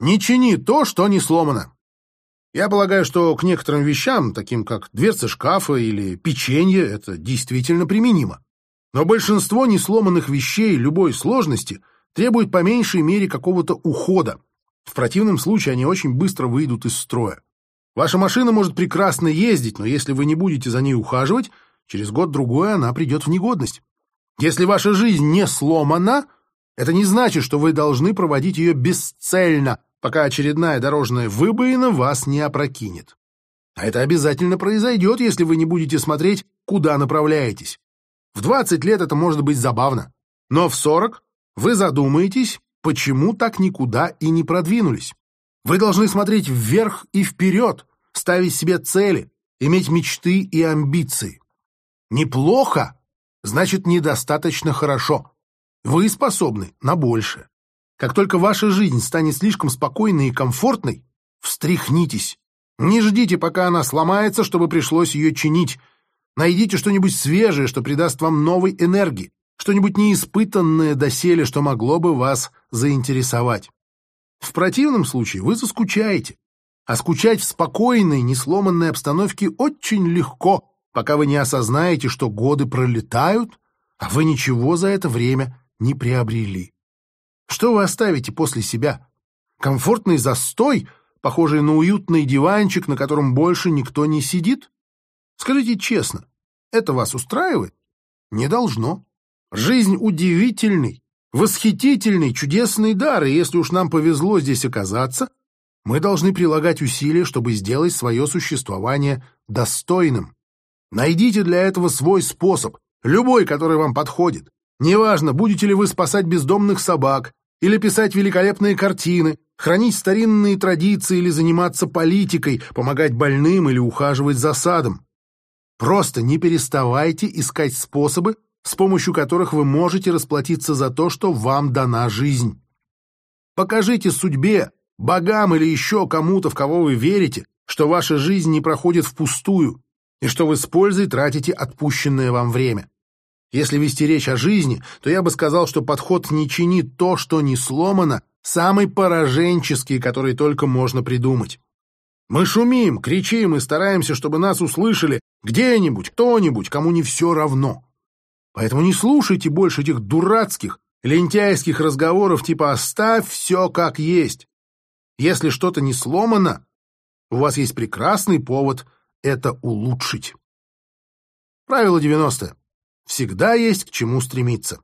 Не чини то, что не сломано. Я полагаю, что к некоторым вещам, таким как дверцы шкафа или печенье, это действительно применимо. Но большинство несломанных вещей любой сложности требует по меньшей мере какого-то ухода. В противном случае они очень быстро выйдут из строя. Ваша машина может прекрасно ездить, но если вы не будете за ней ухаживать, через год-другой она придет в негодность. Если ваша жизнь не сломана, это не значит, что вы должны проводить ее бесцельно, пока очередная дорожная выбоина вас не опрокинет. А это обязательно произойдет, если вы не будете смотреть, куда направляетесь. В 20 лет это может быть забавно, но в 40 вы задумаетесь, почему так никуда и не продвинулись. Вы должны смотреть вверх и вперед, ставить себе цели, иметь мечты и амбиции. Неплохо значит недостаточно хорошо. Вы способны на большее. Как только ваша жизнь станет слишком спокойной и комфортной, встряхнитесь. Не ждите, пока она сломается, чтобы пришлось ее чинить. Найдите что-нибудь свежее, что придаст вам новой энергии, что-нибудь неиспытанное доселе, что могло бы вас заинтересовать. В противном случае вы заскучаете. А скучать в спокойной, несломанной обстановке очень легко, пока вы не осознаете, что годы пролетают, а вы ничего за это время не приобрели. Что вы оставите после себя? Комфортный застой, похожий на уютный диванчик, на котором больше никто не сидит? Скажите честно, это вас устраивает? Не должно. Жизнь удивительный, восхитительный, чудесный дар, и если уж нам повезло здесь оказаться, мы должны прилагать усилия, чтобы сделать свое существование достойным. Найдите для этого свой способ, любой, который вам подходит. Неважно, будете ли вы спасать бездомных собак, или писать великолепные картины, хранить старинные традиции или заниматься политикой, помогать больным или ухаживать за садом. Просто не переставайте искать способы, с помощью которых вы можете расплатиться за то, что вам дана жизнь. Покажите судьбе, богам или еще кому-то, в кого вы верите, что ваша жизнь не проходит впустую и что вы с пользой тратите отпущенное вам время. Если вести речь о жизни, то я бы сказал, что подход «не чини то, что не сломано» самый пораженческий, который только можно придумать. Мы шумим, кричим и стараемся, чтобы нас услышали где-нибудь, кто-нибудь, кому не все равно. Поэтому не слушайте больше этих дурацких, лентяйских разговоров типа «оставь все как есть». Если что-то не сломано, у вас есть прекрасный повод это улучшить. Правило 90. Всегда есть к чему стремиться.